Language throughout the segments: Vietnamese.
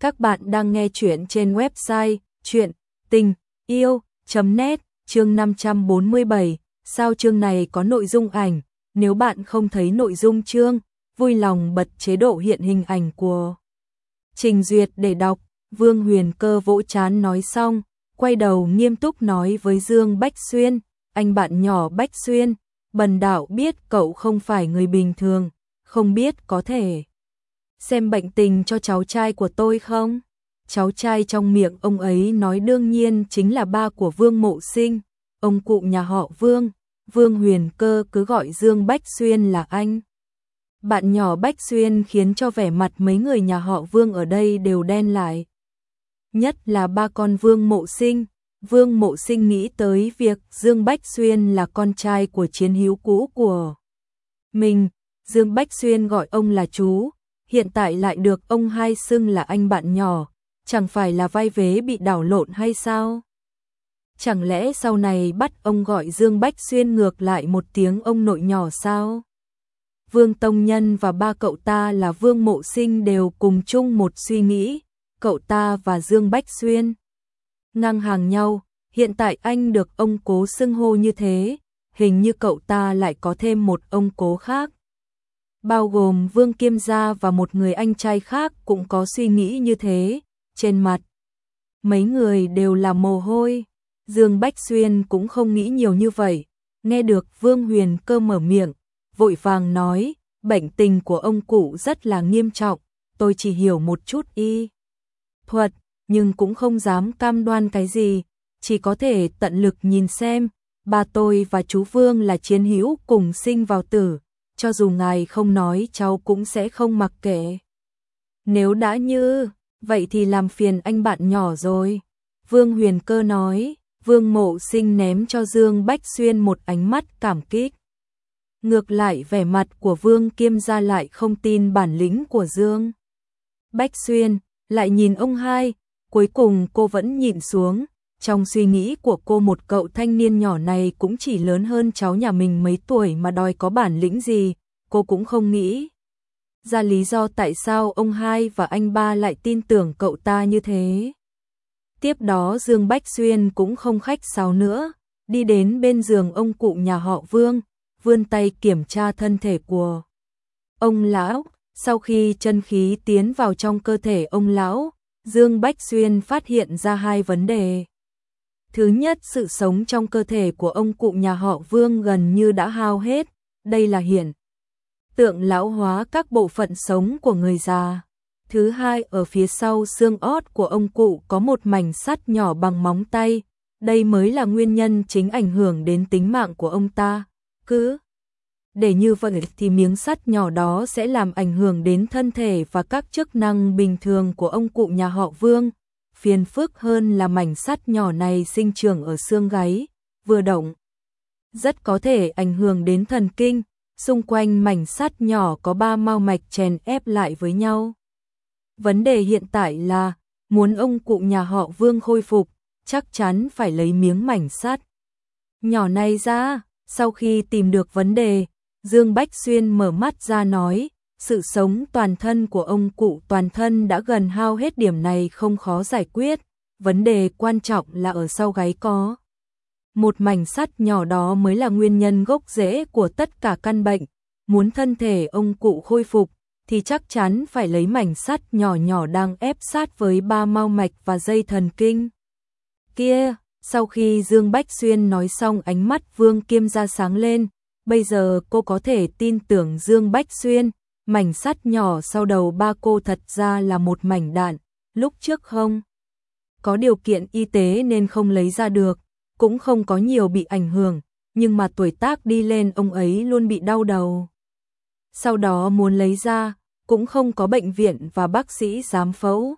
Các bạn đang nghe chuyện trên website chuyện tình yêu.net chương 547. Sao chương này có nội dung ảnh? Nếu bạn không thấy nội dung chương, vui lòng bật chế độ hiện hình ảnh của Trình Duyệt để đọc. Vương Huyền Cơ vỗ chán nói xong, quay đầu nghiêm túc nói với Dương Bách Xuyên, anh bạn nhỏ Bách Xuyên, bần đạo biết cậu không phải người bình thường, không biết có thể xem bệnh tình cho cháu trai của tôi không? Cháu trai trong miệng ông ấy nói đương nhiên chính là ba của Vương Mộ Sinh, ông cụ nhà họ Vương, Vương Huyền Cơ cứ gọi Dương Bách Xuyên là anh. Bạn nhỏ Bách Xuyên khiến cho vẻ mặt mấy người nhà họ Vương ở đây đều đen lại. Nhất là ba con Vương Mộ Sinh, Vương Mộ Sinh nghĩ tới việc Dương Bách Xuyên là con trai của chiến hữu cũ của mình, Dương Bách Xuyên gọi ông là chú, hiện tại lại được ông hai xưng là anh bạn nhỏ, chẳng phải là vai vế bị đảo lộn hay sao? Chẳng lẽ sau này bắt ông gọi Dương Bách Xuyên ngược lại một tiếng ông nội nhỏ sao? Vương Tông Nhân và ba cậu ta là Vương Mộ Sinh đều cùng chung một suy nghĩ, cậu ta và Dương Bách Xuyên ngang hàng nhau, hiện tại anh được ông cố xưng hô như thế, hình như cậu ta lại có thêm một ông cố khác bao gồm Vương Kiêm Gia và một người anh trai khác cũng có suy nghĩ như thế, trên mặt. Mấy người đều là mồ hôi, Dương Bách Xuyên cũng không nghĩ nhiều như vậy, nghe được Vương Huyền cơ mở miệng, vội vàng nói, bệnh tình của ông cụ rất là nghiêm trọng, tôi chỉ hiểu một chút y thuật, nhưng cũng không dám cam đoan cái gì, chỉ có thể tận lực nhìn xem, ba tôi và chú Vương là chiến hữu cùng sinh vào tử, cho dù ngài không nói cháu cũng sẽ không mặc kệ. Nếu đã như, vậy thì làm phiền anh bạn nhỏ rồi. Vương Huyền Cơ nói, Vương Mộ Sinh ném cho Dương Bách Xuyên một ánh mắt cảm kích. Ngược lại vẻ mặt của Vương Kiêm gia lại không tin bản lĩnh của Dương. Bách Xuyên, lại nhìn ông hai, cuối cùng cô vẫn nhìn xuống, trong suy nghĩ của cô một cậu thanh niên nhỏ này cũng chỉ lớn hơn cháu nhà mình mấy tuổi mà đòi có bản lĩnh gì, cô cũng không nghĩ. Ra lý do tại sao ông hai và anh ba lại tin tưởng cậu ta như thế. Tiếp đó Dương Bách Xuyên cũng không khách sáo nữa, đi đến bên giường ông cụ nhà họ Vương, vươn tay kiểm tra thân thể của ông lão. Sau khi chân khí tiến vào trong cơ thể ông lão, Dương Bách Xuyên phát hiện ra hai vấn đề. Thứ nhất, sự sống trong cơ thể của ông cụ nhà họ Vương gần như đã hao hết, đây là hiện tượng lão hóa các bộ phận sống của người già. Thứ hai, ở phía sau xương ót của ông cụ có một mảnh sắt nhỏ bằng móng tay, đây mới là nguyên nhân chính ảnh hưởng đến tính mạng của ông ta. Cứ để như vậy thì miếng sắt nhỏ đó sẽ làm ảnh hưởng đến thân thể và các chức năng bình thường của ông cụ nhà họ Vương, phiền phức hơn là mảnh sắt nhỏ này sinh trưởng ở xương gáy, vừa động. Rất có thể ảnh hưởng đến thần kinh, xung quanh mảnh sắt nhỏ có ba mao mạch chèn ép lại với nhau. Vấn đề hiện tại là, muốn ông cụ nhà họ Vương khôi phục, chắc chắn phải lấy miếng mảnh sắt. Nhỏ này ra, sau khi tìm được vấn đề, Dương Bách Xuyên mở mắt ra nói, sự sống toàn thân của ông cụ toàn thân đã gần hao hết điểm này không khó giải quyết, vấn đề quan trọng là ở sau gáy có. Một mảnh sắt nhỏ đó mới là nguyên nhân gốc rễ của tất cả căn bệnh, muốn thân thể ông cụ khôi phục thì chắc chắn phải lấy mảnh sắt nhỏ nhỏ đang ép sát với ba mau mạch và dây thần kinh. Kia, sau khi Dương Bách Xuyên nói xong ánh mắt Vương Kiêm ra sáng lên, bây giờ cô có thể tin tưởng Dương Bách Xuyên, mảnh sắt nhỏ sau đầu ba cô thật ra là một mảnh đạn, lúc trước không. Có điều kiện y tế nên không lấy ra được, cũng không có nhiều bị ảnh hưởng, nhưng mà tuổi tác đi lên ông ấy luôn bị đau đầu. Sau đó muốn lấy ra, cũng không có bệnh viện và bác sĩ dám phẫu.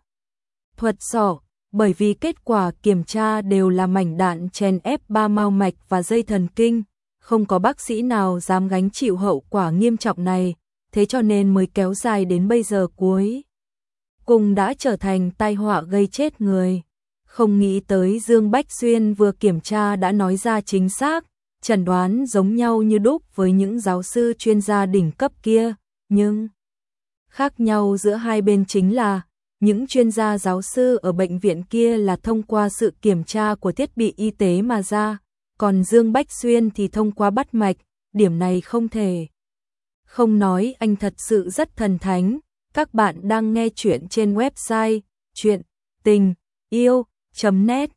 Thuật sọ, bởi vì kết quả kiểm tra đều là mảnh đạn chèn ép ba mao mạch và dây thần kinh, không có bác sĩ nào dám gánh chịu hậu quả nghiêm trọng này, thế cho nên mới kéo dài đến bây giờ cuối. Cùng đã trở thành tai họa gây chết người. Không nghĩ tới Dương Bách Xuyên vừa kiểm tra đã nói ra chính xác, chẩn đoán giống nhau như đúc với những giáo sư chuyên gia đỉnh cấp kia, nhưng khác nhau giữa hai bên chính là những chuyên gia giáo sư ở bệnh viện kia là thông qua sự kiểm tra của thiết bị y tế mà ra, còn Dương Bách Xuyên thì thông qua bắt mạch, điểm này không thể. Không nói anh thật sự rất thần thánh, các bạn đang nghe chuyện trên website chuyện tình yêu.net